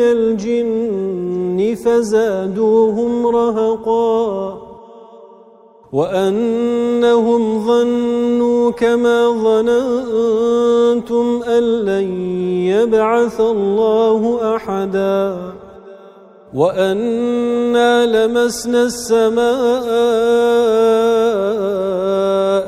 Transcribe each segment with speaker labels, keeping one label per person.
Speaker 1: الجن فزادوهم رهقا وأنهم ظنوا كما ظننتم أن لن يبعث الله أحدا وأنا لمسنا السماء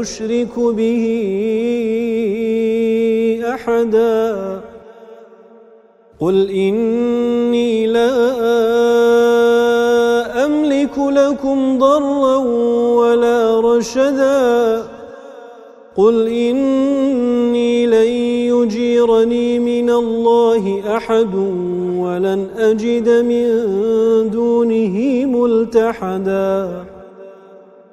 Speaker 1: أشرك به أحدا. قل إني لا أملك لكم ضرا ولا رشدا. قل إني لن يجيرني من الله أحد ولن أجد من دونه ملتحدا.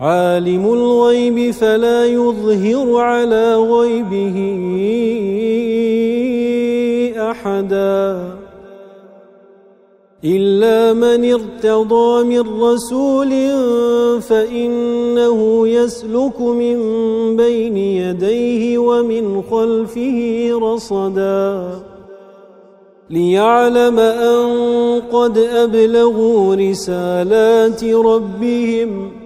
Speaker 1: عالم الغيب فلا يظهر على غيبه أحدا إلا من ارتضى من رسول فإنه يسلك من بين يديه ومن خلفه رصدا ليعلم أن قد أبلغوا رسالات ربهم